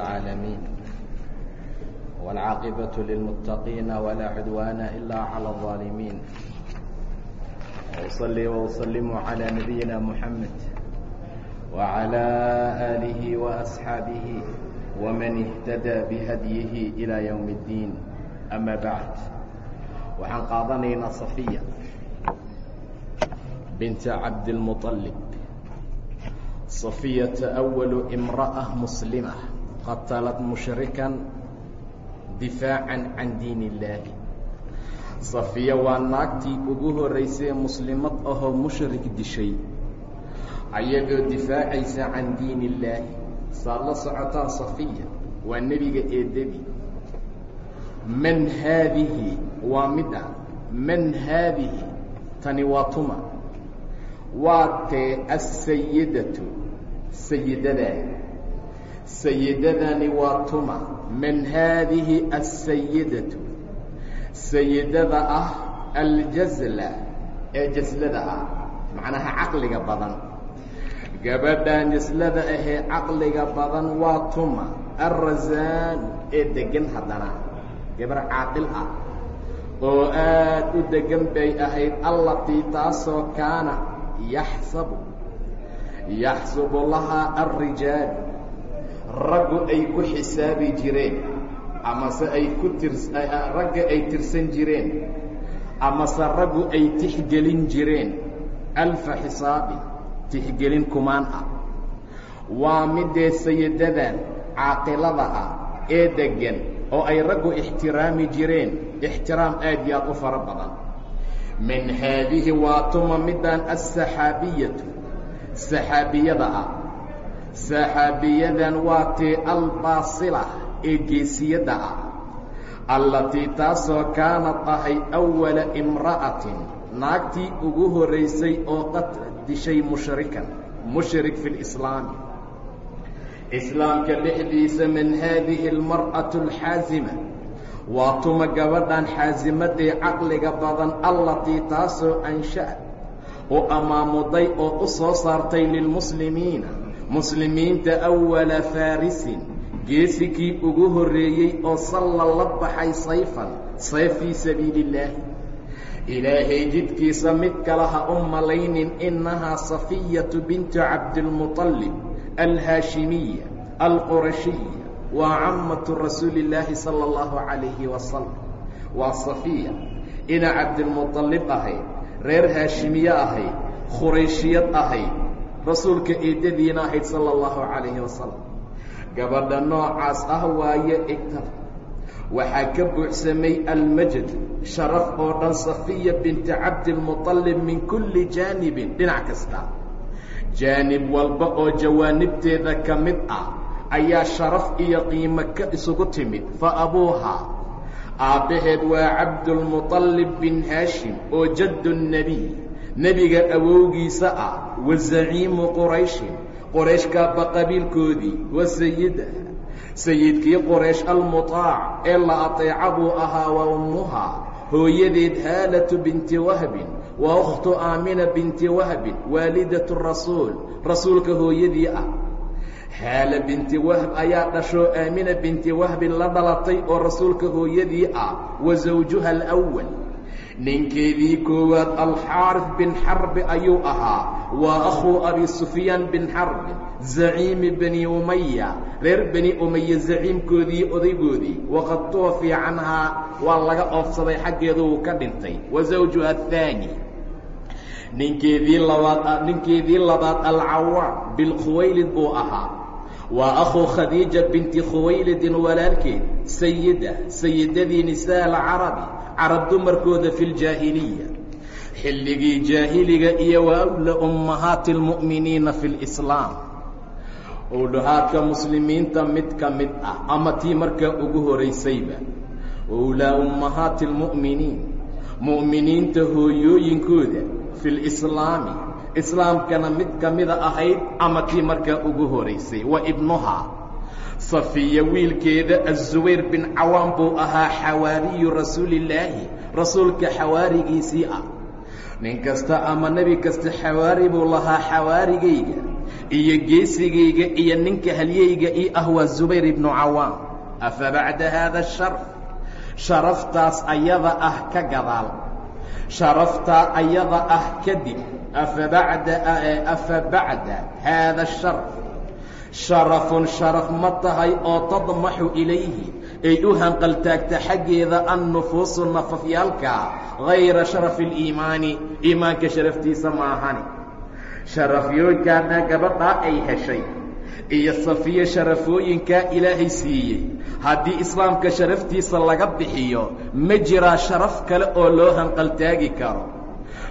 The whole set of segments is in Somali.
العالمين والعاقبة للمتقين ولا عدوان إلا على الظالمين وأصلي وأسلم على نبينا محمد وعلى آله وأصحابه ومن اهتدى بهديه إلى يوم الدين أما بعد waxaan qaadanaynaa صaفية بنت cabdالمطلب صaفية أول امرأة مسلمة qatalat mushrikan difaacan can diin illaahi safiya waa naagtii ugu horraysay muslimad ahoo mushrik dishay ayagoo difaacaysa can diin illaahi saad la socotaan safiya waa nebiga eedebi man haadihi waa mida man haadihi tani waa tuma waa tee assayidatu sayidadaada sayidadani waa tuma. Man haadihi asayidatu sayidada ah aljazla. Ee jaslada ah. Macnaha caqliga badan. Gabadhan jaslada ahee caqliga badan waa tuma. Alrasaan ee degan haddana. Gabar caaqil ah. Oo aad u degan bay ahayd allatii taasoo kaana yaxsabu yaxsubu lahaa alrijaal raggu ay ku xisaabi jireen amase ay ku tirs ragga ay tirsan jireen amase raggu ay tixgelin jireen. Alfa xisaabi tixgelin kumaan ah. Waa midee sayadadan caaqilada ah ee deggan oo ay raggu ixtiraami jireen. Ixtiraam aad iyo aad u fara badan. Min haadihi waa tuma midaan asaxaabiyatu saxaabiyada ah saxaabiyadan waa tee albaasila ee geesiyadda ah allatii taasoo kaanad ahay awala imra'atin naagtii ugu horraysay oo qad dishay mushrikan mushrik fi lislaami islaamka dhexdiisa min haadihi almar'atu alxaasima waa tuma gabadhan xaasimadee caqliga badan allatii taasoo ansha'ad u amaamuday oo u soo saartay lilmuslimiina muslimiinta awala faarisin. Geesikii ugu horreeyey oo salla la baxay sayfan sayf fii sabiili illaahi ilaahay jidkiisa mid kale ha u malaynin innahaa safiyatu bintu cabdilmuطalib alhaashimiya alqurashiya waa cammatu rasuuli illaahi sala allahu calayhi wasalam waa safiya ina cabdilmuطalib ahayd reer haashimiye ahayd khurayshiyad ahayd rasuulka eedadiina ahayd sala allahu calayhi wasalam gabadha noocaas ah waaye igtar waxaa ka buuxsamay almajad sharaf oo dhan safiya binti cabdilmuطalib min kulli jaanibin dhinac kasta. Jaanib walba oo jawaanibteeda ka mid ah ayaa sharaf iyo qiimo ka isugu timid fa abuuhaa aabbaheed waa cabdulmuطalib bin haashim oo jaddu nebiy nebiga awowgiisa ah wa zaciimu qurayshin qorayshkaaba qabiilkoodii wa sayidaha sayidkii qoraysh almutaac ee la ateeca buu ahaa wa ummuhaa hooyadeed haalatu binti wahbin wa ukhtu aamina binti wahbin waalidatu rasuul rasuulka hooyadii ah. Haala binti wahb ayaa dhashoo aamina binti wahbin la dhalatay oo rasuulka hooyadii ah wa zawjuha alwal ninkeedii koowaad alxaarif bin xarbi ayuu ahaa. Waa akhuu abi sufyaan bin xarbin zaciimi bani umaya reer bani umaya zaciimkoodii odaygoodii waqad tuwafiya canhaa waa laga oofsaday xaggeedu uu ka dhintay. Wa zawjuha athaani ninkeedii labaad ninkeedii labaad alcawaam bilkhuwaylid buu ahaa. Waa akhuu khadiija binti khuwaylidin walaalkeed sayida sayidadii nisaa alcarabi carab dumarkooda fi ljaahiliya xilligii jaahiliga iyo wa awla ummahaati اlmu'miniina fi lislaam owdhahaadka muslimiinta mid ka mid ah ama tii markaa ugu horaysayba owlaa ummahaati اlmu'miniin mu'miniinta hooyooyinkooda fi lislaami islaamkana mid ka mida ahayd ama tii markaa ugu horaysay wa ibnuhaa safiya wiilkeeda azubayr bin cawaam buu ahaa xawaariyu rasuulillaahi. Rasuulka xawaarigiisii ah. Nin kasta ama nebi kasta xawaari buu lahaa xawaarigayga iyo geesigayga iyo ninka halyeyga ii ah waa zubayr ibnu cawaam afa bacda haada asharaf sharaftaas ayada ah ka gadaal. Sharaftaa ayada ah kadib afa bacda afa bacda haada asharaf sharafun sharaf ma tahay oo tadmaxu ilayhi. Ay u hanqaltaagta xaggeeda annufuusu nafafyaalka gayra sharafi aliimaani iimaanka sharaftiisa maahani sharafyooyinkaana gabadhaa ay heshay iyo safiye sharafooyinkaa ilaahay siiyey. Haddii islaamka sharaftiisa laga bixiyo ma jiraa sharaf kale oo loo hanqaltaagi karo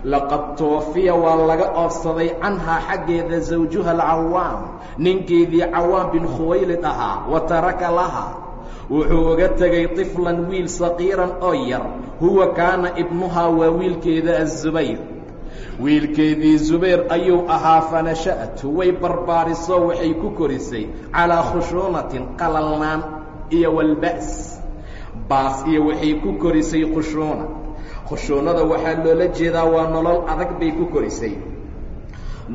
laqad tuwafiya waa laga oofsaday canhaa xaggeeda zawjuha alcawaam ninkeedii cawaam bin khuwaylid ahaa wa taraka laha wuxuu uga tegay طiflan wiil saqiiran oo yar huwa kaana ibnuhaa waa wiilkeeda aلzubayr wiilkeedii zubayr ayuu ahaa fanasha'tu way barbaariso waxay ku korisay calىa khushuunatin qalalnaan iyo walba's baas iyo waxay ku korisay khushuuna khushuunada waxaa loola jeedaa waa nolol adag bay ku korisay.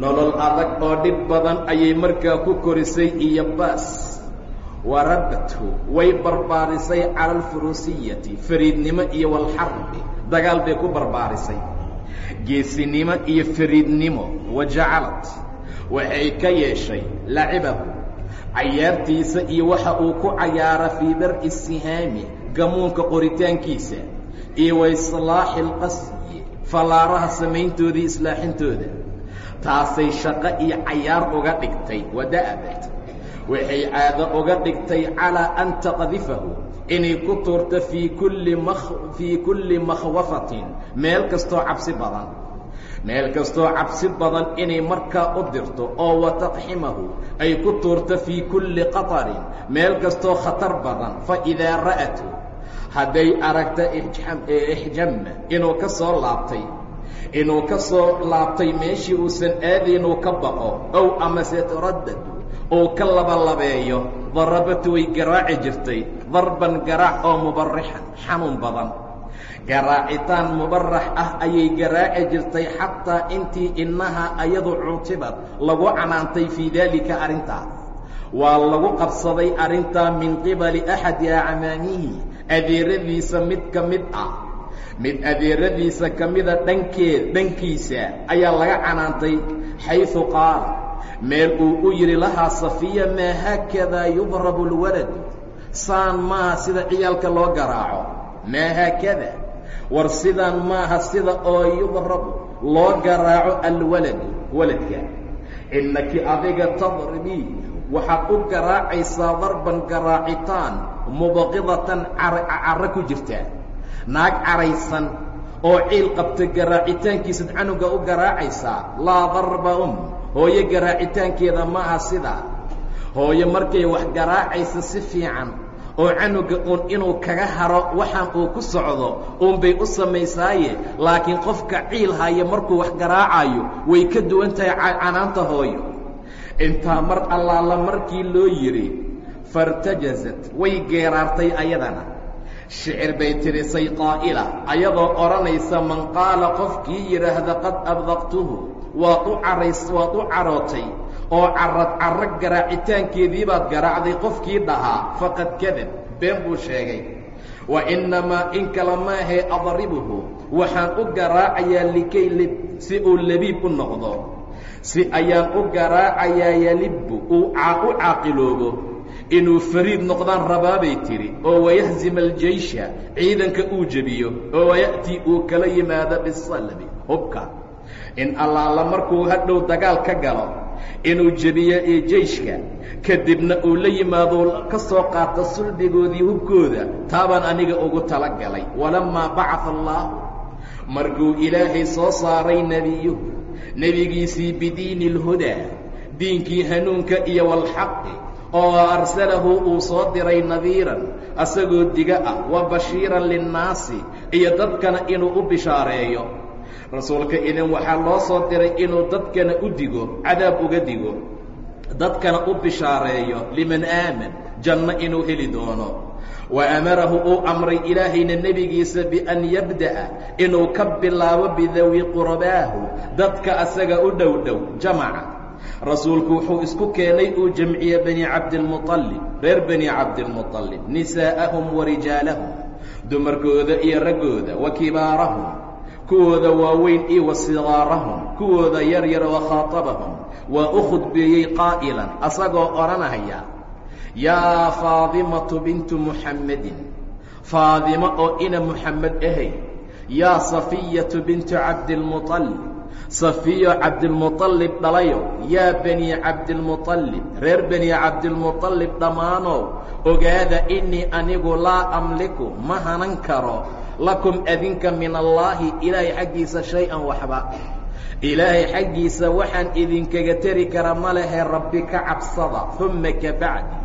Nolol adag oo dhib badan ayay markaa ku korisay iyo baas. Waradatu way barbaarisay cala alfuruusiyati fariidnimo iyo walxarbi dagaal bay ku barbaarisay. Geesinimo iyo fariidnimo wajacalad waxay ka yeeshay lacibahu cayaartiisa iyo waxa uu ku cayaara fii dar'i sihaami gamuunka qoritaankiisa iyo wa islaaxi alqasyi fallaaraha samayntoodii islaaxintooda. Taasay shaqo iyo cayaar uga dhigtay wada'abat waxay caado uga dhigtay calىa an taqdifahu inay ku tuurto fii kulli ma fii kulli makhwafatin meel kastoo cabsi badan. Meel kastoo cabsi badan inay markaa u dirto oo wataqximahu ay ku tuurto fii kulli qatarin meel kastoo khatar badan faidaa ra'atu hadday aragta ixjama inuu ka soo laabtay. Inuu ka soo laabtay meeshii uusan aadaynuu ka baqo ow amase taraddadu uu ka labalabeeyo darabatu way garaaci jirtay darban garaac oo mubarixan xanuun badan. Garaacitaan mubarax ah ayay garaaci jirtay xataa intii innahaa ayadu cuutibad lagu canaantay fii daalika arrintaas. Waa lagu qabsaday arrintaa min qibali axadi acmaamihi adeeradiisa mid ka mid ah. Mid adeeradiisa ka mida dhankeed dhankiisa ayaa laga canaantay xayثu qaala meel uu u yidhi lahaa safiya maa haakadaa yudrabu اlwalad saan maaha sida ciyaalka loo garaaco? Maa haakada? War sidaan maaha sida oo yudrabu loo garaaco alwaladu waladka? Innaki adiga tadribii waxaad u garaacaysaa darban garaacitaan mubaqidatan carro ku jirta. Naag caraysan oo ciil qabta garaacitaankiisad canuga u garaacaysaa laa darba um. Hooyo garaacitaankeeda maaha sidaa hooyo markay wax garaacaysa si fiican oo canuga uun inuu kaga haro waxaan uu ku socdo uunbay u samaysaaye. Laakiin qofka ciil haya markuu wax garaacayo way ka duwan tahay canaanta hooyo. Intaa mar allaala markii loo yidhi fartajazat. Way geeraartay ayadana. Shicir bay tirisay qaa'ila ayadoo odhanaysa man qaala qofkii yidhaahda qad abdaqtuhu. Waad u carays waad u carootay. Oo carad carro garaacitaankeedii baad garaacday qofkii dhahaa faqad kadab been buu sheegay. Wa innamaa in kale maahee adribuhu. Waxaan u garaacayaa likay lib si uu labiib u noqdo. Si ayaan u garaacayaa yalibbu uu u caaqiloobo inuu fariid noqdaan rabaabay tidhi oo wayahzima aljeysha ciidanka uu jebiyo oo waya'tii uu kala yimaado bisalbi hubka. In allaala markuu hadhow dagaal ka galo inuu jebiyo ee jeyshka kadibna uu la yimaado ka soo qaato sulbigoodii hubkooda taabaan aniga ugu tala galay walammaa bacaa allaahu markuu ilaahay soo saaray nebiyuhu nebigiisii bidiini اlhudaa diinkii hanuunka iyo walxaqi oo arsalahu uu soo diray nadiiran asagoo diga ah wa bashiiran linnaasi iyo dadkana inuu u bishaareeyo. Rasuulka idin waxaa loo soo diray inuu dadkana u digo cadaab uga digo. Dadkana u bishaareeyo liman aaman janno inuu heli doono. Wa amarahu uu amray ilaahayna nebigiisa bian yabda'a inuu ka bilaabo bidawi qurbaahu dadka asaga u dhow dhow jamaca rasuulku wuxuu isku keenay uu jamciye bani cabdilmuطalib reer bani cabdilmuطalib nisaa'ahum wa rijaalahum dumarkooda iyo raggooda wa kibaarahum kuwooda waaweyn iyo wa sigaarahum kuwooda yar yar wa khaaطabahum waa u khudbeeyey qaa'ilan asagoo odhanahaya yaa faadimatu bintu muxammedin faadimo oo ina muxamed ahay yaa safiyatu bintu cabdilmuطalib safiyo cabdilmuطalib dhalayo yaa bani cabdilmuطalib reer bani cabdilmuطalib dhammaanow ogaada innii anigu laa amliku ma hanan karo lakum adinka min allaahi ilaahay xaggiisa shay-an waxba ilaahay xaggiisa waxaan idinkaga teri kara ma lehe rabbi ka cabsada uma kabacdi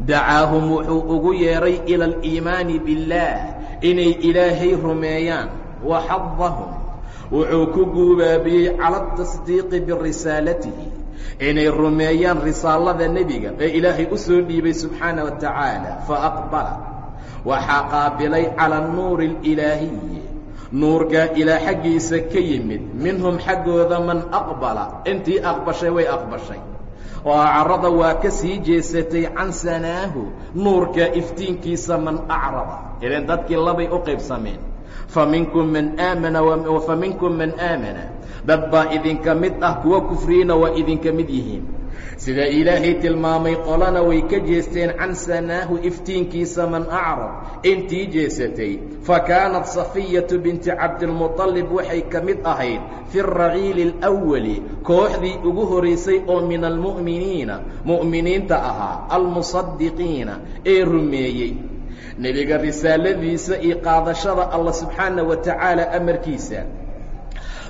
dacaahum wuxuu ugu yeedhay ila aliimaani biاllaah inay ilaahay rumeeyaan wa xadahum wuxuu ku guubaabiyey cala atasdiiqi birisaalatihi inay rumeeyaan risaalada nebiga ee ilaahay u soo dhiibay subxaana wa tacaala faaqbala waxaa qaabilay cala anuuri alilaahiyi nuurkaa ilaa xaggiisa ka yimid minhum xaggooda man aqbala intii aqbashay way aqbashay. Oo acrada waa ka sii jeesatay can sanaahu nuurka iftiinkiisa man acrada ilan dadkii labay u qaybsameen fa minkum man aamana fa minkum man aamana dad baa idinka mid ah kuwa kufriyeyna waa idinka mid yihiin sida ilaahay tilmaamay qolana way ka jeesteen can sanaahu iftiinkiisa man acrad intii jeesatay fa kaanat safiyatu binti cabdilmuطalib waxay ka mid ahayd fi raciili اlأwali kooxdii ugu horaysay oo min almu'miniina mu'miniinta ahaa almusadiqiina ee rumeeyey nebiga risaaladiisa iyo qaadashada allah subxaana wa tacaala amarkiisa.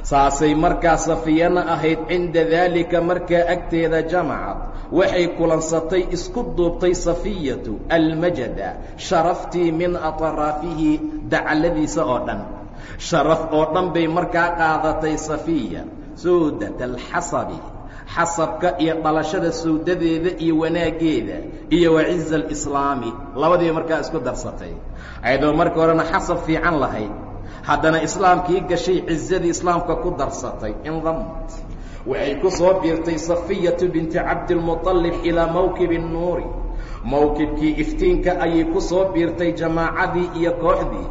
Saasay markaa safiyana ahayd cinda daalika markaa agteeda jamacad. Waxay kulansatay isku duubtay safiyatu almajada sharaftii min atraafihi dacladiisa oo dhan. Sharaf oo dhan bay markaa qaadatay safiya sawdat alxasabi xasabka iyo dhalashada sawdadeeda iyo wanaaggeeda iyo waciza alislaami. Labadiiba markaa isku darsatay. Ayadoo marka horena xasab fiican lahayd haddana islaamkii gashay cisadii islaamka ku darsatay indamad waxay ku soo biirtay safiyatu binti cabdilmuطalib ilaa mowkibi nnuuri mowkibkii iftiinka ayay ku soo biirtay jamaacadii iyo kooxdii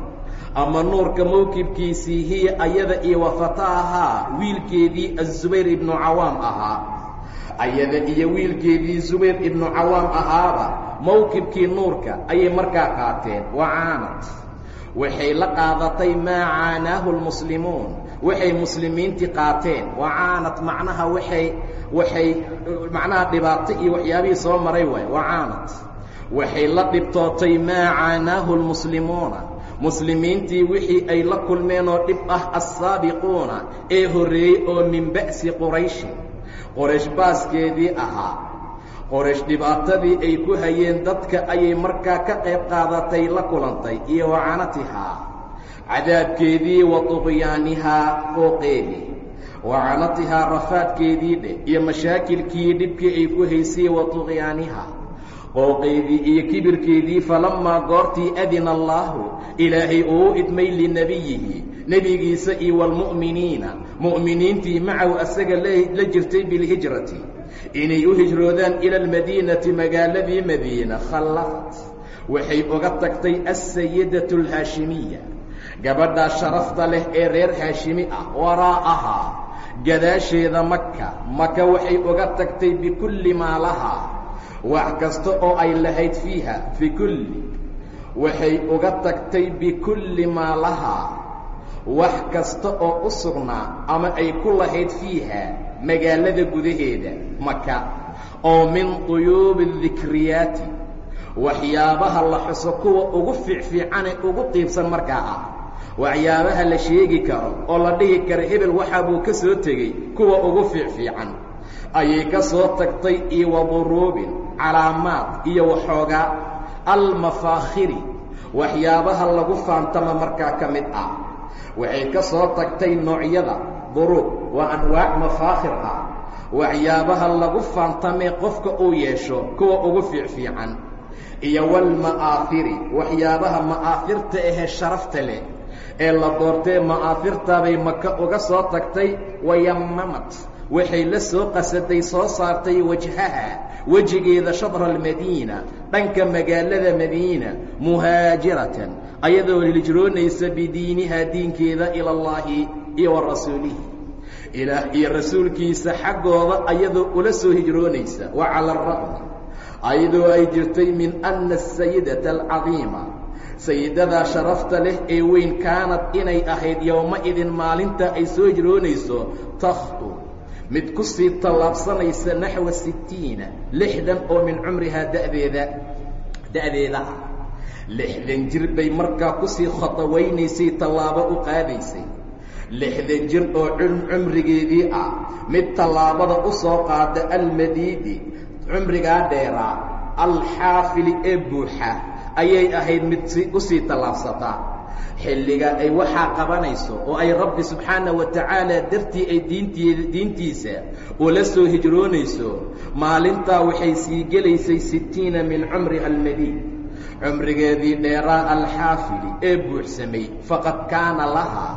ama nuurka mawkibkiisii hiya ayada iyo wafataahaa wiilkeedii azubayr ibnu cawaam ahaa. Ayada iyo wiilkeedii zubayr ibnu cawaam ahaaba mawkibkii nuurka ayay markaa qaateen wacaanad waxay la qaadatay maa caanaahu lmuslimuun waxay muslimiintii qaateen wacaanad macnaha waxay waxay macnaha dhibaato iyo waxyaabihii soo maray waay wacaanad waxay la dhibtootay maa caanaahu lmuslimuuna muslimiintii wixii ay la kulmeen oo dhib ah assaabiquuna ee horreeyey oo min ba'si qurayshin qoraysh baaskeedii ahaa. Qoraysh dhibaatadii ay ku hayeen dadka ayay markaa ka qayb qaadatay la kulantay iyo wacanatihaa cadaabkeedii wa tuqyaanihaa qooqeedii wacanatihaa rafaadkeedii dheh iyo mashaakilkii dhibkii ay ku haysay wa tuqyaanihaa qooqeydii iyo kibirkeedii falammaa goortii adina allaahu ilaahay uu idmay linabiyihi nebigiisa iyo waalmu'miniina. Mu'miniintii macahu asaga la jirtay bilhijrati. Inay u hijroodaan ila almadiinati magaaladii madiina khallafat waxay uga tagtay alsayidatu alhaashimiya gabadhaa sharafta leh ee reer haashimi ah waraa'ahaa gadaasheeda maka maka waxay uga tagtay bikulli maa lahaa wax kasta oo ay lahayd fiiha fi kulli waxay uga tagtay bikulli maa lahaa wax kasta oo u sugnaa ama ay ku lahayd fiiha magaalada gudaheeda maka oo min duyuubi dikriyaati waxyaabaha la xuso kuwa ugu fiicfiicane ugu qiibsan markaa ah. Waxyaabaha la sheegi karo oo la dhihi karo hebel waxaa buu ka soo tegey kuwa ugu fiicfiican. Ayay ka soo tagtay iyo wa duruubin calaamaad iyo waxoogaa almafaakhiri. Waxyaabaha lagu faantama markaa ka mid ah. Waxay ka soo tagtay noocyada duruub waa anwaac mafaakhir ah. Waxyaabaha lagu faantamee qofka uu yeesho kuwa ugu fiicfiican. Iyo walma'aafiri waxyaabaha ma'aafirta ahee sharafta leh. Ee la doortee ma'aafirtaabay maka uga soo tagtay wayamamad waxay la soo qasaday soo saartay wajhaha wejigeeda shadra almadiina dhanka magaalada madiina muhaajiratan ayadoo hijroonaysa bidiiniha diinkeeda ila allaahi iyo wa rasuulihi. Ilaah iyo rasuulkiisa xaggooda ayadoo ula soo hijroonaysa wa cala ara'mi ayadoo ay jirtay min anna asayidata alcadiima sayidadaa sharafta leh ee weyn kaanad inay ahayd yowma-idin maalinta ay soo hijroonayso takhtu mid ku sii tallaabsanaysa naxwa sittiina lixdan oo min cumrihaa da'deeda da'deeda. Ah lixdan jir bay markaa ku sii khatawaynaysay tallaabo u qaadaysay. Lixdan jir oo cumrigeedii ah mid tallaabada u soo qaada almadiidi cumrigaa dheeraa alxaafili ee buuxa ayay ahayd mid u sii tallaabsataa xilliga ay waxaa qabanayso oo ay rabbi subxaana wa tacaala dartii ay diinteeda diintiisa ula soo hijroonayso maalintaa waxay sii gelaysay sittiina min cumriha almadiid cumrigeedii dheeraa alxaafili ee buuxsamay faqad kaana lahaa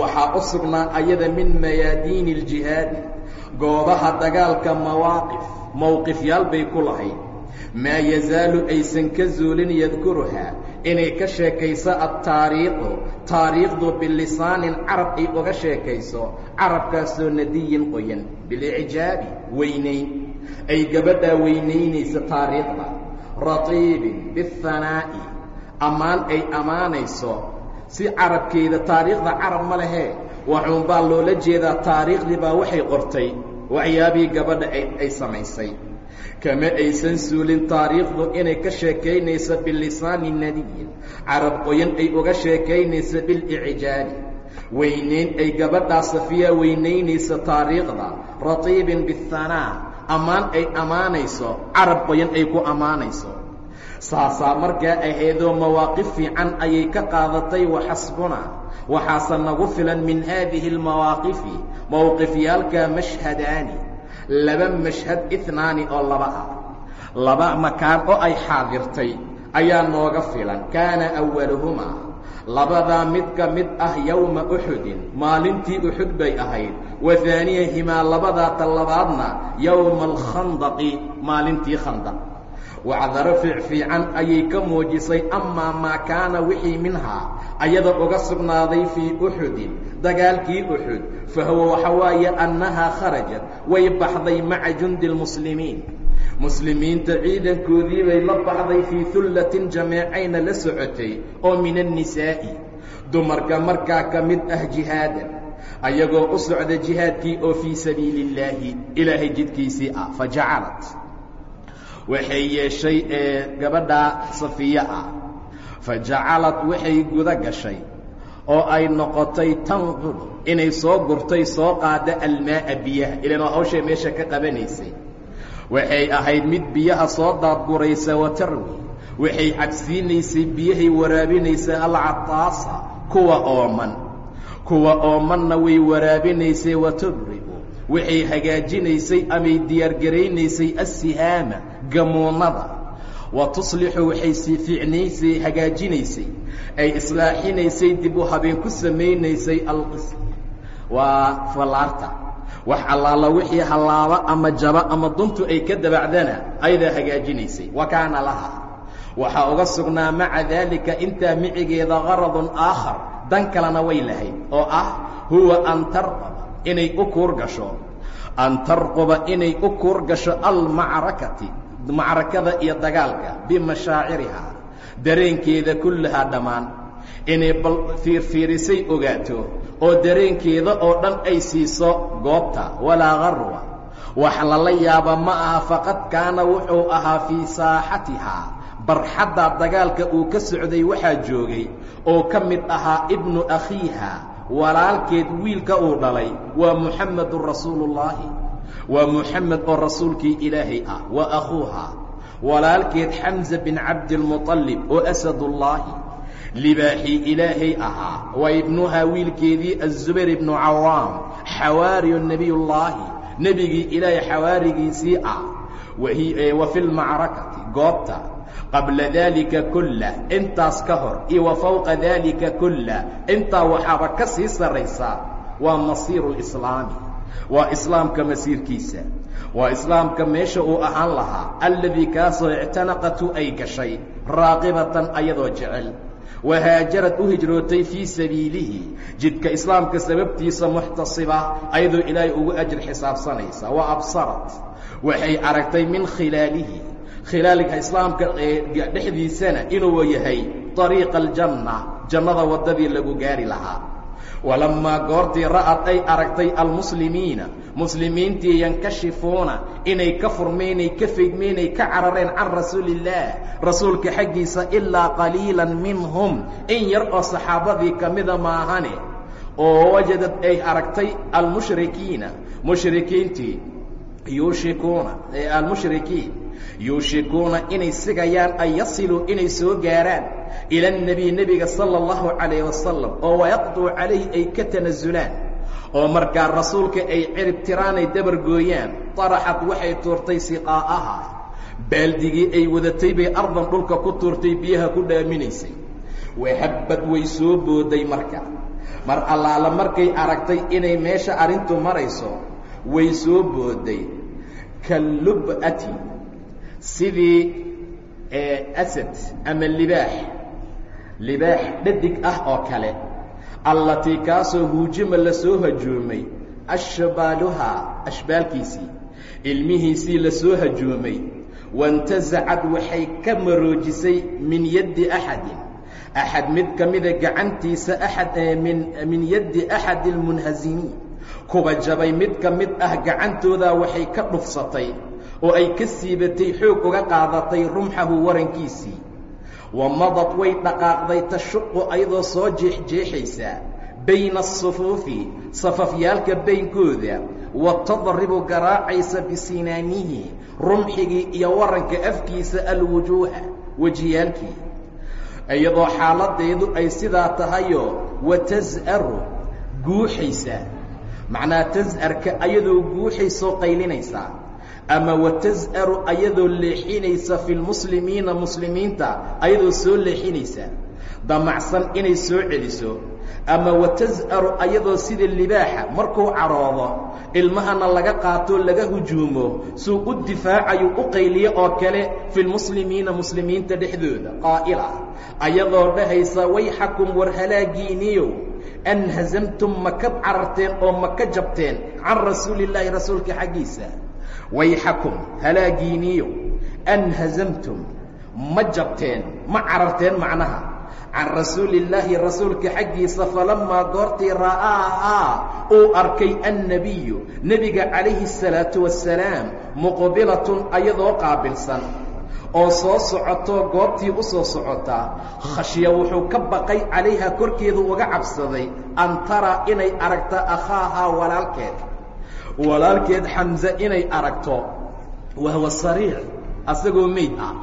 waxaa u sugnaa ayada min mayaadiini aljihaadi goobaha dagaalka mawaaqif mowqifyaal bay ku lahayd maa yazaalu aysan ka zuulin yadkuruhaa inay ka sheekayso adtaariikhu taariikhdu bilisaanin carab ay uga sheekayso carabkaasoo nadiyin qoyan bilicjaabi weynayn ay gabadhaa weynaynayso taariikhda ratiibin bihanaa'i ammaan ay ammaanayso. Si carabkeeda taariikhda carab ma lehee waxuunbaa loola jeedaa taariikhdii baa waxay qortay waxyaabihii gabadha ay samaysay kama aysan suulin taariikhdu inay ka sheekaynayso bilisaani nadiyin carab qoyan ay uga sheekaynayso bilicjaabi weynayn ay gabadhaa safiya weynaynayso taariikhda ratiibin bihanaa ammaan ay ammaanayso carab qoyan ay ku ammaanayso saasaa markaa ahaydoo mawaaqif fiican ayay ka qaadatay waxasbuna waxaase nagu filan min haadihi almawaaqifi mowqifyaalka mashhadaani laba mashhad itnaani oo laba ah. Laba makaan oo ay xaadirtay ayaa nooga filan. Kaana awaluhumaa labadaa mid ka mid ah yowma uxudin maalintii uxud bay ahayd. Wa haaniyahimaa labadaa tallabaadna yowma alkhandaqi maalintii khandaq. Wacdaro fiicfiican ayay ka muujisay amaa maa kaana wixii minhaa ayada uga sugnaaday fii uxudin dagaalkii uxud fa huwa waxa waaye annahaa kharajat way baxday maca jundi lmuslimiin muslimiinta ciidankoodii bay la baxday fii hullatin jameecayna la socotay oo min annisaa'i dumarka markaa ka mid ah jihaadan ayagoo u socda jihaadkii oo fii sabiili illaahi ilaahay jidkiisii ah fa jacalat. Waxay yeeshay ee gabadhaa safiye ah fa jacalad waxay guda gashay oo ay noqotay tanqulu inay soo gurtay soo qaada almaa'a biyaha. Ilan waa hawshay meesha ka qabanaysay. Waxay ahayd mid biyaha soo daadguraysa wa tarwi. Waxay cabsiinaysay biyahay waraabinaysay alcataasa kuwa ooman. Kuwa oomanna way waraabinaysay wa tubri'u waxay hagaajinaysay amay diyaargaraynaysay assihaama gamuunada wa tuslixu waxay sii fiicnaysay hagaajinaysay. Ay islaaxinaysay dib u habeen ku samaynaysay alqism waa fallaarta wax allaala wixii hallaaba ama jaba ama duntu ay ka dabacdana ayadaa hagaajinaysay. Wa kaana laha. Waxaa uga sugnaa maca daalika intaa micigeeda qaradun aakhar dan kalena way lahayd oo ah huwa an tarqaba inay u kuur gasho. An tarquba inay u kuur gasho almacrakati macrakada iyo dagaalka bimashaacirihaa dareenkeeda kullahaa dhammaan. Inay bal fiirfiirisay ogaato oo dareenkeeda oo dhan ay siiso goobta walaa garwa wax lala yaaba ma aha faqad kaana wuxuu ahaa fii saaxatihaa barxadda dagaalka uu ka socday waxaa joogay oo ka mid ahaa ibnu akhiiha. Walaalkeed wiilka uu dhalay waa muxamedun rasuulullaahi waa muxamed oo rasuulkii ilaahay ah wa akhuuha walaalkeed xamza bin cabdilmuطalib oo asadullaahi libaaxii ilaahay ahaa waa ibnuhaa wiilkeedii azubayr ibnu cawaam xawaariyu nebiyullaahi nebigii ilaahay xawaarigiisii ah. Wa fi lmacrakati goobta. Qabla daalika kulla intaas ka hor iyo wa fowqa daalika kulla intaa waxaaba ka sii sarraysaa waa masiiru lislaami waa islaamka masiirkiisa. Waa islaamka meesha uu ahaan lahaa. Alladii kaasoo ictanaqatu ay gashay. Raaqibatan ayadoo jecel. Wahaajarad u hijrootay fii sabiilihi. Jidka islaamka sababtiisa muxtasiba ayadoo ilaahay ugu ajir xisaabsanaysa. Wa absarat. Waxay aragtay min khilaalihi. Khilaalka islaamka dhexdiisana inuu yahay طariiqa aljanna jannada waddadii lagu gaari lahaa walamaa goortii ra'ad ay aragtay almuslimiina muslimiintii yankashifuuna inay ka furmeenay ka fegmeenay ka carareen can rasuuli illaah rasuulka xaggiisa ilaa qaliilan minhum in yar oo saxaabadii ka mida maahane oo wajadad ay aragtay almushrikiina mushrikiintii yuushikuuna almushrikiin yuushikuuna inay sigayaan an yasiluu inay soo gaaraan ila اnebiy nebiga salى اllahu calayh wasalam oo wayaqduu calayhi ay ka tanasulaan oo markaa rasuulka ay cirib tiraanay dabargooyaan طaraxad waxay tuurtay siqaa'aha baaldigii ay wadatay bay ardan dhulka ku tuurtay biyaha ku dhaaminaysay wahabbad way soo booday marka mar allaala markay aragtay inay meesha arrintu marayso way soo booday kalub'ati sidii asad ama libaax libaax dhadig ah oo kale. Allatii kaasoo huujima la soo hajoomay ashbaaluhaa ashbaalkiisii ilmihiisii la soo hajoomay waintasacad waxay ka maroojisay min yaddi axadin. Axad mid ka mida gacantiisa aad min yaddi axadi almunhasimiin kuba jabay mid ka mid ah gacantoodaa waxay ka dhufsatay oo ay ka siibatay xoog uga qaadatay rumxahu warankiisii wa madad way dhaqaaqday tashuqu ayadoo soo jeexjeexaysa bayna asufuufi safafyaalka baynkooda wa tadribu garaacaysa bisinaanihi rumxigii iyo waranka afkiisa alwujuuha wejiyaalkii. Iyadoo xaaladeedu ay sidaa tahayoo wa tas'aru guuxaysa. Macnaha tas'arka ayadoo guuxaysoo qaylinaysaa ama watas'aru ayadoo leexinaysa fi lmuslimiina muslimiinta ayadoo soo leexinaysa. Damacsan inay soo celiso. Ama watas'aru ayadoo sida libaaxa markuu cadhoodo ilmahana laga qaatoo laga hujuumo suu u difaacayu u qayliyo oo kale fi lmuslimiina muslimiinta dhexdooda qaa'ila. Ayadoo dhahaysa wayxakum war halaagiiniyow an hasamtum ma cararteen oo ma ka jabteen can rasuuli illaahi rasuulka xaggiisa wayxakum halaagiiniyo an hasamtum ma jabteen ma cararteen macnaha can rasuuli illaahi rasuulka xaggiisa falamaa goortii ra'aahaa uu arkay annebiyu nebiga calayhi الsalaatu wassalaam muqbilatun ayadoo qaabilsan oo soo socotoo goobtii u soo socotaa khashya wuxuu ka baqay calayha korkeedu uga cabsaday an taraa inay aragta akhaahaa walaalkeed walaalkeed xamse inay aragto wahwa sariic asagoo meyd ah.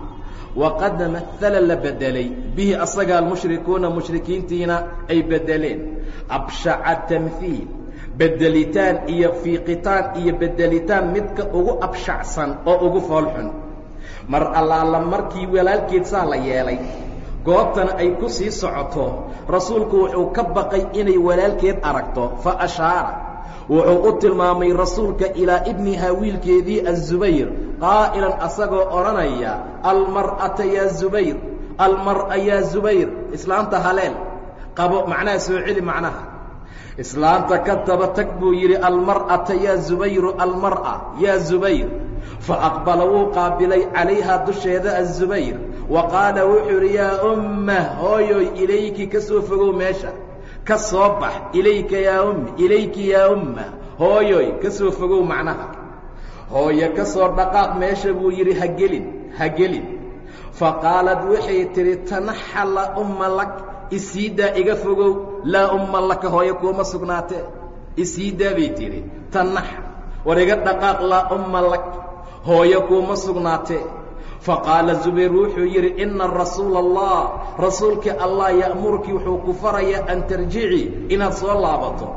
Waqad mahala la bedelay bihi asaga almushrikuuna mushrikiintiina ay bedeleen. Abshaca tamhiil bedelitaan iyo fiiqitaan iyo bedelitaan midka ugu abshacsan oo ugu foolxun. Mar allaala markii walaalkeed saa la yeelay goobtana ay ku sii socoto rasuulku wuxuu ka baqay inay walaalkeed aragto fa ashaara wuxuu u tilmaamay rasuulka ilaa ibnihaa wiilkeedii azubayr qaa'ilan asagoo odhanaya almar'ata yaa zubayr almar'a yaa zubayr islaanta haleel qabo macnaha soo celi macnaha islaanta ka daba tag buu yidhi almar'ata yaa zubayru almar'a yaa zubayr. Fa aqbala wuu qaabilay calayhaa dusheeda azubayr wa qaala wuxuu idhi yaa umma hooyoy ilayki ka soo fogow meesha ka soo bax ilayka yaa ummi ilayki yaa umma. Hooyoy ka soo fogow macnaha. Hooyo ka soo dhaqaaq meesha buu yidhi ha gelin ha gelin. Fa qaalad waxay tidhi tanaxa laa umma lak isiidaa iga fogow. Laa umma laka hooyo kuuma sugnaatee isiidaa bay tidhi tanax war iga dhaqaaq laa umma lak hooyo kuuma sugnaatee faqaala zubayr wuxuu yidhi ina rasuula allah rasuulkii allah ya'murkii wuxuu ku farayaa an tarjici inaad soo laabato.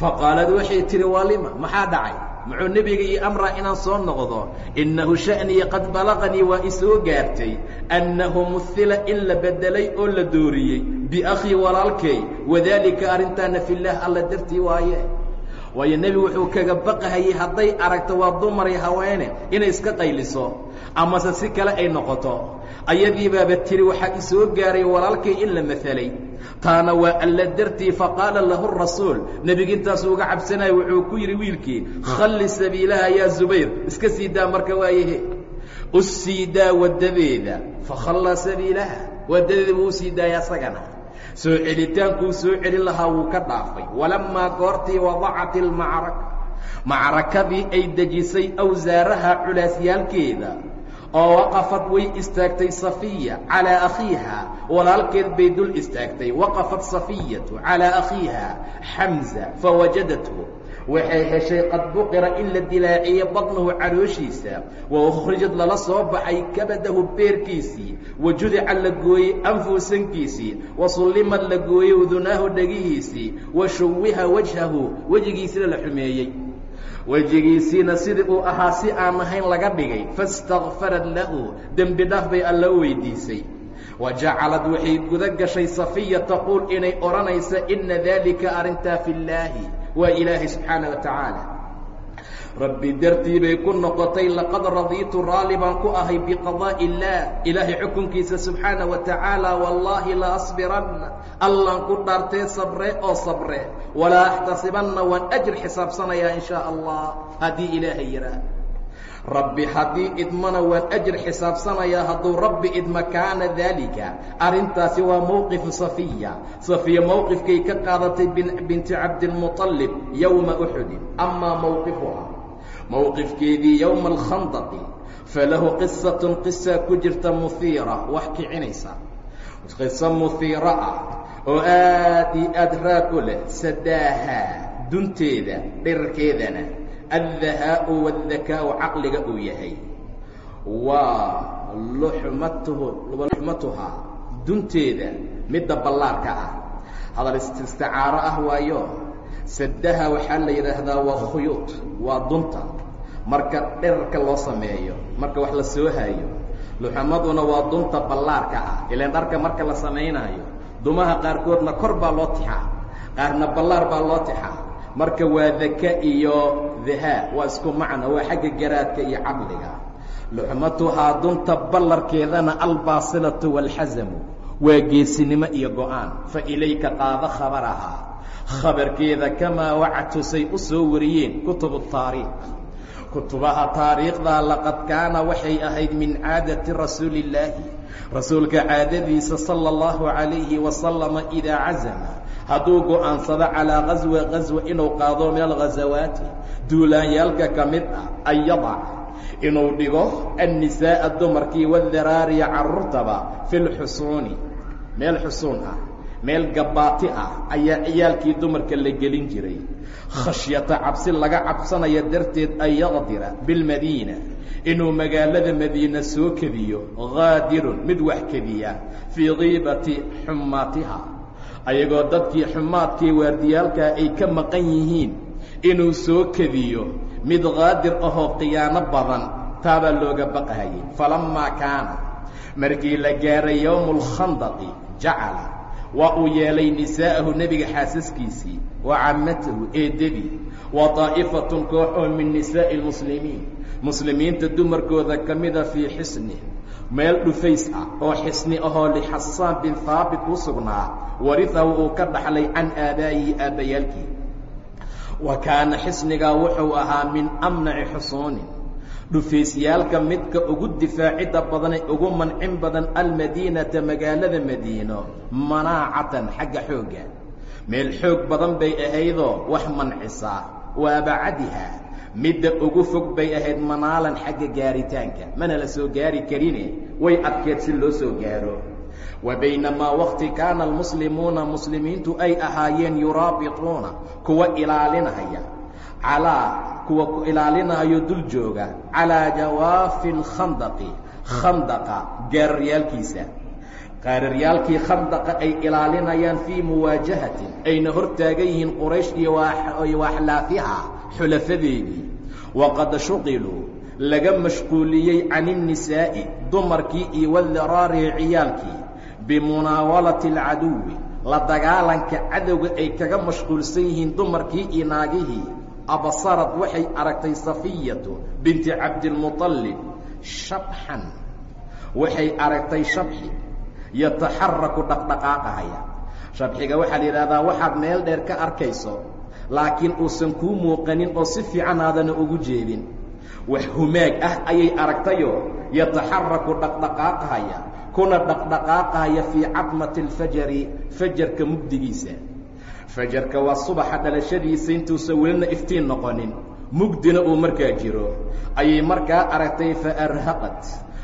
Faqaalad waxay tidhi walima maxaa dhacay? Muxuu nebiga ii amraa inaan soo noqdo? Innahu sha'nii qad balaqanii waa isoo gaartay. Annahu muhila in la beddelay oo la dooriyey biakhii walaalkay. Wadaalika arrintaana fillaah alla dartii waaye waayo nebigu wuxuu kaga baqahayey hadday aragto waa dumari haweene inay iska qayliso amase si kale ay noqoto. Ayadii baaba tiri waxaa isoo gaaray walaalkay in la maelay taana waa alla dartii faqaala lahu rasuul. Nebigu intaasuu uga cabsanaya wuxuu ku yidhi wiilkii khalli sabiilaha yaa zubayr iska sii daa marka waayahe u sii daa waddadeeda fakhallaa sabiilaha. Waddadeeda buu u sii daaya asagana soo celitaankuu soo celin lahaa wuu ka dhaafay. Walammaa goortii wadacat ilmacraka macrakadii ay dejisay awsaaraha culaasyaalkeeda oo waqafad way istaagtay safiya calaa akhiiha. Walaalkeed bay dul istaagtay. Waqafat safiyatu calaa akhiiha xamza fawajadathu waxay heshay qad buqira in la dilaaciye badnahu calooshiisa wa ukhrijad lala soo baxay kabadahu beerkiisii wa judica la gooyey anfuusankiisii wa sullimad la gooyey udunaahu dhegihiisii wa shuwiha wajhahu wejigiisina la xumeeyey. Wejigiisiina sidii uu ahaa si aan ahayn laga dhigay faاstakfarad lahu dembi dhaaf bay alla u weydiisay. Wa jacalad waxay guda gashay safiya taquul inay odhanaysa ina daalika arrintaa fi اllaahi waa ilaahay subxaana wa tacaala. Rabbi dartii bay ku noqotay laqad radiitu raalli baan ku ahay biqadaa'i illaah ilaahay xukunkiisa subxaana wa tacaala wallaahi la asbiranna allaan ku dhaartee sabre oo sabre walaa axtasibanna waan ajir xisaabsanayaa in shaa allah haddii ilaahay yidhaah rabbi haddii idmana waan ajir xisaabsanayaa hadduu rabbi idma kaana daalika arrintaasi waa mowqifu safiya. Safiya mowqifkay ka qaadatay binti cabdilmuطalib yowma uxudin amaa mowqifuha mowqifkeedii yowma alkhandaqi falahu qisatun qisa ku jirta muhiira wax kicinaysa. Qiso muhiira ah oo aad iyo aad raaku leh sadaaha dunteeda dhirarkeedana addahaau waاdakaau caqliga uu yahay waa luxmatuhaa dunteeda midda ballaarka ah hadal isticaaro ah waayo sadaha waxaa la yidhaahdaa waa khuyuud waa dunta marka dherarka loo sameeyo marka wax la soo haayo luxamaduna waa dunta ballaarka ah ilaan dharka marka la samaynaayo dumaha qaarkoodna kor baa loo tixaa qaarna ballaar baa loo tixaa marka waa daka iyo dahaa waa isku macno waa xagga garaadka iyo caqliga luxmatuhaa dunta ballarkeedana albaasilatu waalxasamu waa geesinimo iyo go'aan fa ilayka qaado khabarahaa khabarkeeda kamaa wacatusay u soo wariyeen kutubu taariikh kutubaha taariikhda laqad kaana waxay ahayd min caadati rasuuli illaahi rasuulka caadadiisa sala allahu calayhi wasalama idaa casama hadduu go'aansado calaa gaswa gaswa inuu qaado min alghasawaati duulaanyaalka ka mid ah an yadaca inuu dhigo annisaa'a dumarkii wadaraariya carruurtaba fi lxusuuni meel xusuun ah meel gabbaati ah ayaa ciyaalkii dumarka la gelin jiray. Khashyata cabsi laga cabsanaya darteed an yaqdira bilmadiina inuu magaalada madiina soo kediyo haadirun mid wax kediya fii kiibati xumaatiha ayagoo dadkii xumaadkii waardiyaalkaa ay ka maqan yihiin inuu soo kediyo mid qaadir ahoo khiyaano badan taabaa looga baqahayay. Falammaa kaana markii la gaaray yowmu اlkhandaqi jacala waa uu yeelay nisaa'ahu nebiga xaasaskiisii wa cammatahu eedadii wa daa'ifatun koox oo min nisaa'i اlmuslimiin muslimiinta dumarkooda ka mida fii xisni meel dhufays ah oo xisni ahoo lixasaan bin haabit u sugnaa warihahu uu ka dhaxlay can aabaa'ihi aabbayaalkii. Wa kaana xisnigaa wuxuu ahaa min amnaci xusuunin. Dhufaysyaalka midka ugu difaacidda badanee ugu mancin badan almadiinata magaalada madiino manaacatan xagga xoogga meel xoog badan bay ahaydoo wax mancisaa wa abacadiha midda ugu fog bay ahayd manaalan xagga gaaritaanka. Mana la soo gaari karine? Way adkeed si loo soo gaaro. Wa baynamaa waqti kaana almuslimuuna muslimiintu ay ahaayeen yuraabituuna kuwa ilaalinaya. Calaa kuwa ilaalinayo dul jooga. Calaa jawaafi alkhandaqi khandaqa gaararyaalkiisa qaararyaalkii khandaqa ay ilaalinayaan fii muwaajahatin ayna hor taagan yihiin quraysh iyo waaxlaafiha xulafadeedii. Waqad shuqiluu laga mashquuliyey can innisaa'i dumarkii iyo wadiraari ciyaalkii bimunaawalati alcaduwi la dagaalanka cadowga ay kaga mashquulsan yihiin dumarkii iyo naagihii. Abasarad waxay aragtay safiyatu binti cabdilmuطalib shabxan. Waxay aragtay shabxi yataxaraku dhaqdhaqaaqahaya. Shabxiga waxaa la yidhahdaa waxaad meel dheer ka arkayso laakiin uusan kuu muuqanin oo si fiican aadana ugu jeedin. Wax humaag ah ayay aragtayoo yataxaraku dhaqdhaqaaqahaya kuna dhaqdhaqaaqahaya fii cadmati alfajari fajarka mugdigiisa. Fajarka waa subaxa dhalashadiisa intuusan welina iftiin noqonin. Mugdina uu markaa jiro. Ayay markaa aragtay fa arhaqat.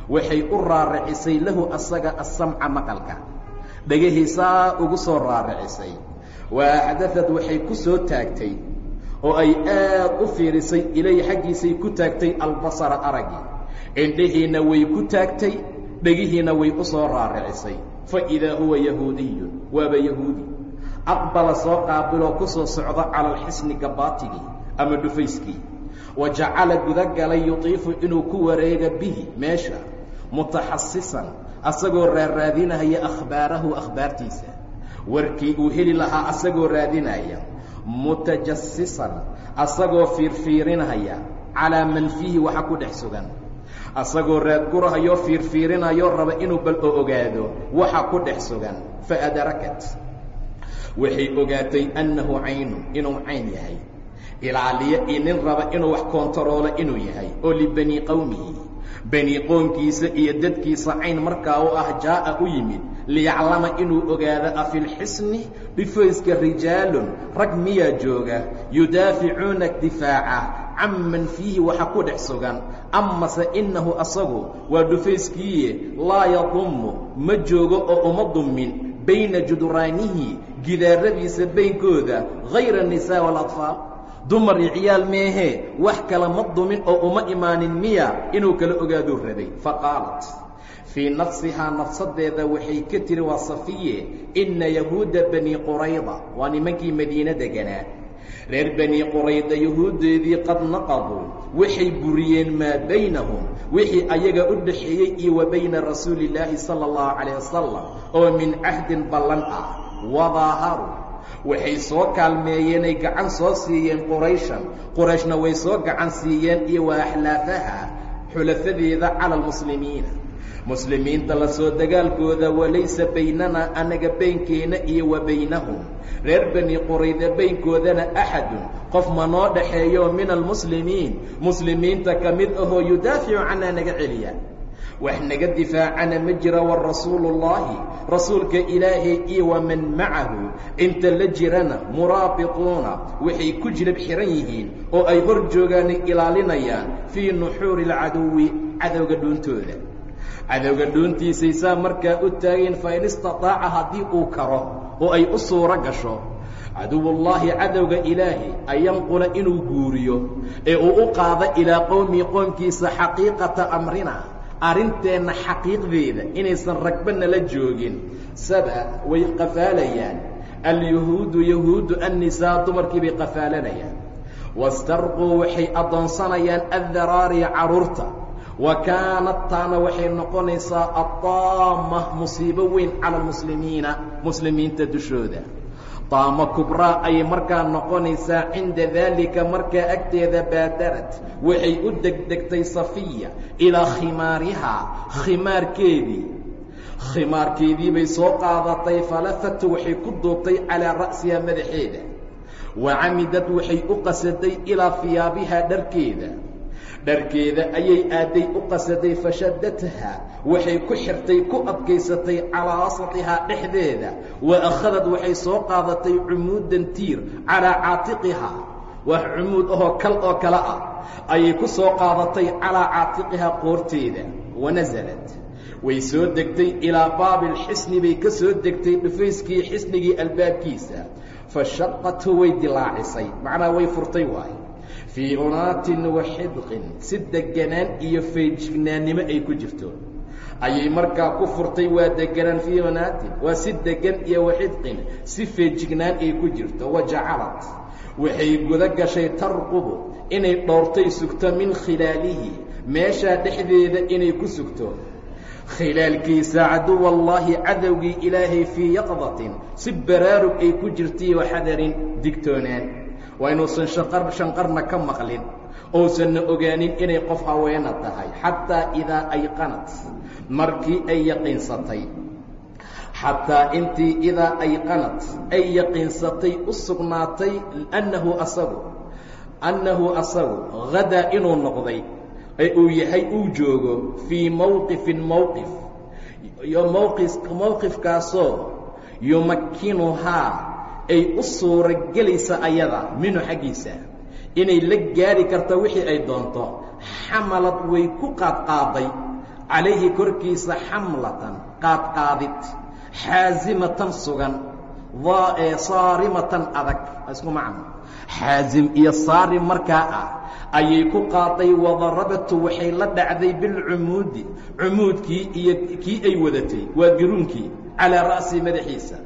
Waxay u raaracisay lahu asaga asamca maqalka. Dhegahaysaa ugu soo raaracisay waa axdadad waxay ku soo taagtay oo ay aad u fiirisay ilay xaggiisay ku taagtay albasara aragii indhihiina way ku taagtay dhegihiina way u soo raaracisay fa idaa huwa yahuudiyun waaba yahuudi. Aqbala soo qaabiloo ku soo socda cala alxisni gabaatigii ama dhufayskii wa jacala gudagalay yutiifu inuu ku wareega bihi meesha mutaxasisan asagoo raarraadinaya akhbaarahu akhbaartiisa warkii uu heli lahaa asagoo raadinaya mutajasisan asagoo fiirfiirinaya calaa man fiihi waxa ku dhex sugan. Asagoo raadgurahayoo fiirfiirinayoo raba inuu bal oo ogaado waxa ku dhex sugan. Fa adarakat. Waxay ogaatay annahu caynun inuu cayn yahay. Ilaaliye iyo nin raba inuu wax koontaroolo inuu yahay oo libanii qowmihi bani qoonkiisa iyo dadkiisa cayn markaa u ah jaa'a u yimid liyaclama inuu ogaado afilxisni dhifayska rijaalun rag miyaa jooga yudaaficuuna difaaca can man fiihi waxa ku dhex sugan. Amase innahu asagu waa dhufayskiiye laa yadummu ma joogo oo uma dummin. Bayna juduraanihi gidaaradiisa baynkooda hayra nisaa waladfaal dumar iyo ciyaal meehee wax kale ma dumin oo uma imaanin miya inuu kala ogaaduu rabay faqaalat fii nafsihaa nafsadeeda waxay ka tiri waa safiye inna yahuuda bani qurayda waa nimankii madiine deganaa reer bani qurayda yahuuddeedii qad naqaduu waxay buriyeen maa baynahum wixii ayaga u dhaxeeyey iyo wa bayna rasuuli illaahi sala allahu calayh wasalam oo min cahdin ballan ah. Wadaaharu waxay soo kaalmeeyeenay gacan soo siiyeen qurayshan. Qurayshna way soo gacan siiyeen iyo wa axlaafaha xulafadeeda cala almuslimiina muslimiinta la soo dagaalkooda walaysa baynanaa annaga baynkeena iyo wa baynahum. Reer bani qurayda baynkoodana axadun qof ma noo dhaxeeyo min almuslimiin. Muslimiinta ka mid ahoo yudaaficu cannaa naga celiya wax naga difaacana ma jira wa rasuulullaahi rasuulka ilaahay iyo waman macahu. Inta la jirana muraabituuna waxay ku jilab xihan yihiin oo ay hor joogaanay ilaalinayaan fii nuxuuri alcaduwi cadowga dhuuntooda cadowga dhuuntiisay saa markaa u taageen fain istataaca haddii uu karo oo ay u suuro gasho caduwullaahi cadowga ilaahay an inuu guuriyo ee uu u qaado ilaa qowmii qoomkiisa xaqiiqata amrina arrinteenna xaqiiqdeeda inaysan ragba nala joogin. Saba way qafaalayaan. Alyahuudu yahuudu annisaa dumarkii bay qafaalanayaan. Wastarquu waxay addoonsanayaan addaraari carruurta wa kaanat taana waxay noqonaysaa addaama musiibo weyn cala almuslimiina muslimiinta dushooda daamo kubraa ayay markaa noqonaysaa cinda daalika markaa agteeda baadarad waxay u degdegtay safiya ilaa khimaarihaa khimaarkeedii khimaarkeedii bay soo qaadatay falafat waxay ku duubtay calaa ra'sihaa madaxeeda. Wa camidad waxay u qasaday ilaa fiyaabihaa dharkeeda. Dharkeeda ayay aadday u qasaday fashadatha waxay ku xirtay ku adkaysatay calaa wasatihaa dhexdeeda. Wa akhadad waxay soo qaadatay cumuudan tiir calaa caatiqihaa wax cumuud ahoo kal oo kale ah ayay ku soo qaadatay calaa caatiqihaa qoorteeda. Wanasalad way soo degtay ilaa baabilxisni bay ka soo degtay dhufayskii xisnigii albaabkiisa. Fashaqathu way dilaacisay. Macnaha way furtay waaye fii unaatin wa xidqin si deganaan iyo feejignaannimo ay ku jirto ayay markaa ku furtay waa deganaan fii unaatin waa si degan iyo wa xidqin si feejignaan ay ku jirto wa jacalad waxay guda gashay tarqubu inay dhowrtay sugto min khilaalihi meeshaa dhexdeeda inay ku sugto. Khilaalkiisa caduwallaahi cadowgii ilaahay fii yaqdatin si baraarug ay ku jirtay wa xadarin digtoonaan waa inuusan shanqarna ka maqlin ousanna ogaanin inay qof haweena tahay xataa idaa ayqanat markii ay yaqiinsatay. Xataa intii idaa ayqanat ay yaqiinsatay u sugnaatay annahu asagu annahu asagu hadaa inuu noqday ee uu yahay uu joogo fii mowqifin mowqif mowqifkaasoo yumakkinuhaa ay u suuragelaysa ayada minhu xaggiisa inay la gaari karto wixii ay doonto xamalad way ku qaadqaaday calayhi korkiisa xamlatan qaadqaadid xaasimatan sugan saarimatan adag isku macno. Xaasim iyo saarim markaa ah ayay ku qaaday wadarabatu waxay la dhacday bilcumuudi cumuudkii iyo kii ay wadatay waa garuunkii calaa ra'si madaxiisa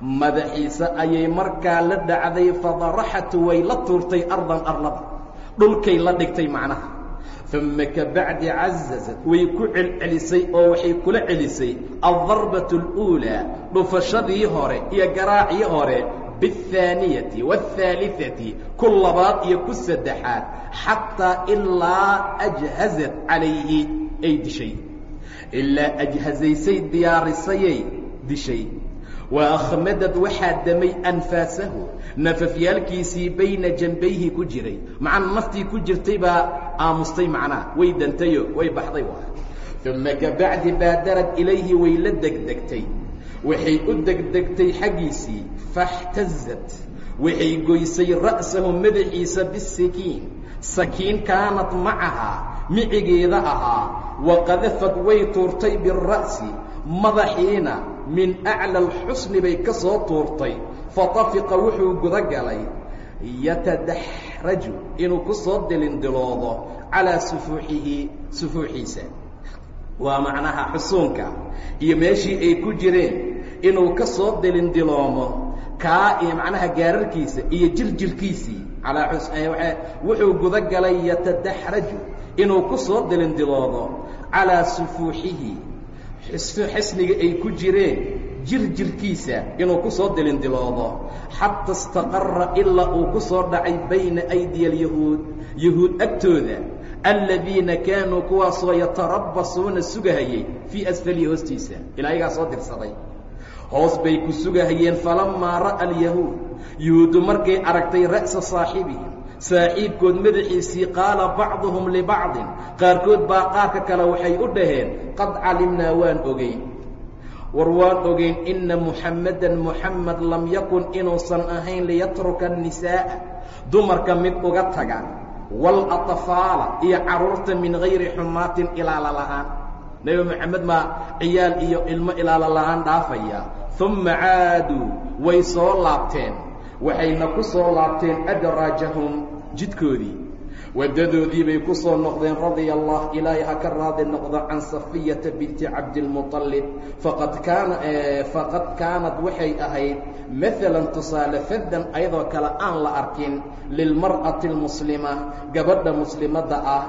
madaxiisa ayay markaa la dhacday fadaraxat way la tuurtay ardan arlada dhulkay la dhigtay macnaha uma kabacdi cazazat way ku celcelisay oo waxay kula celisay aldarbatu اluulaa dhufashadii hore iyo garaacii hore biاthaaniyati wاthaaliثati ku labaad iyo ku saddexaad xataa ilaa ajhazat calayhi ay dishay ilaa ajhazaysay diyaarisayay dishay wa akhmadad waxaa damay anfaasahu. Nafafyaalkiisii bayna janbayhi ku jiray. Macna naftii ku jirtay baa aamustay macnaha way dantayo way baxday uma kabacdi baadarad ilayhi way la degdegtay. Waxay u degdegtay xaggiisii faاxtazat waxay goysay ra'sahu madaxiisa bisikiin sakiin kaanat macahaa micigeeda ahaa. Waqadafad way tuurtay bira'si madaxiina min aclى اlxusni bay ka soo tuurtay fatafiqa wuxuu guda galay yatadaxraju inuu ku soo dilindiloodo calىa sufuuxihi sufuuxiisa waa macnaha xusuunka iyo meeshii ay ku jireen inuu ka soo dilindiloomo kaa iyo macnaha gaararkiisa iyo jiljilkiisii alaa wuxuu guda galay yatadaxraju inuu ku soo dilindiloodo calىa sufuuxihi xisniga ay ku jireen jirjirkiisa inuu ku soo dilindiloodo xata istaqara ilaa uu ku soo dhacay bayna aydiya alyahuud yahuud agtooda aladiina kaanuu kuwaasoo yatarabasuuna sugahayey fii asfalihi hoostiisa. Ilaa ayagaa soo dirsaday. Hoos bay ku sugahayeen falamaa ra'a alyahuud yahuuddu markay aragtay ra'sa saaxibihim saaxiibkood madaxiisii qaala bacduhum libacdin qaarkood baa qaarka kale waxay u dhaheen qad calimnaa waan ogeyn. War waan ogeyn inna muxammadan muxamed lam yakun inuusan ahayn liyatruka annisaa'a. Dumarka mid uga taga waalaطfaala iyo carruurta min gayri xumaatin ilaala la'aan. Nebi moxamed maa ciyaal iyo ilmo ilaala la'aan dhaafaya uma caaduu way soo laabteen waxayna ku soo laabteen adraajahum jidkoodii. Waddadoodii bay ku soo noqdeen radia allah ilaahay ha ka raadi noqdo can safiyata binti cabdilmuطalib faqad kaana faqad kaanad waxay ahayd maalan tusaale faddan ayadoo kale aan la arkin lilmar'ati اlmuslima gabadha muslimadda ah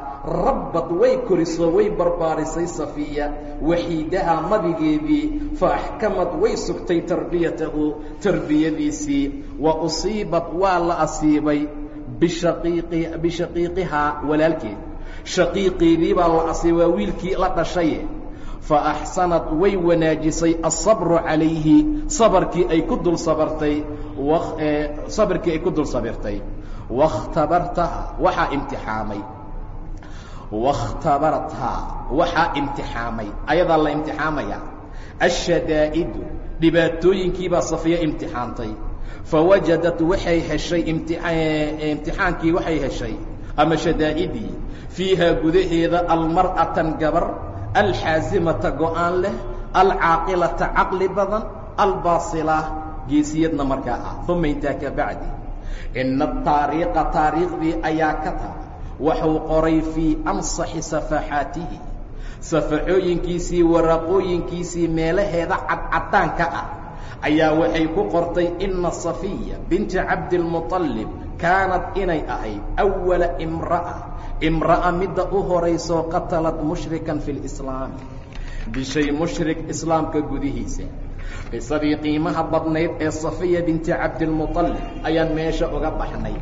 rabbad way koriso way barbaarisay safiya waxiidaha nabigeedii fa axkamad way sugtay tarbiyatahu tarbiyadiisii wa usiibat waa la asiibay bishaqiiqihaa walaalkeed shaqiiqeedii baa la asay waa wiilkii la dhashaye fa axsanad way wanaajisay asabru calayhi sabarkii ay ku dul sabartay sabarkii ay ku dul sabirtay wakhtabartaha waxaa imtixaamay. Wakhtabarathaa waxaa imtixaamay. Ayadaa la imtixaamaya ashadaa'idu dhibaatooyinkiibaa safiya imtixaantay fawajadat waxay heshay imtixaankii waxay heshay ama shadaa'idii fiihaa gudaheeda almar'atan gabar alxaasimata go'aan leh alcaaqilata caqli badan albaasila geesiyadna markaa ah uma intaa ka bacdi ina ataariiqa taariikhdii ayaa ka taha waxuu qoray fii ansaxi safaxaatihi safaxooyinkiisii waraaqooyinkiisii meelaheeda cadcadaanka ah ayaa waxay ku qortay ina safiya binti cabdilmuطalib kaanad inay ahayd awala imra'a. Imra'a midda u horaysoo qatalad mushrikan fi lislaami dishay mushrik islaamka gudihiisa. Qisadii qiimaha badnayd ee safiya binti cabdilmuطalib ayaan meesha uga baxnay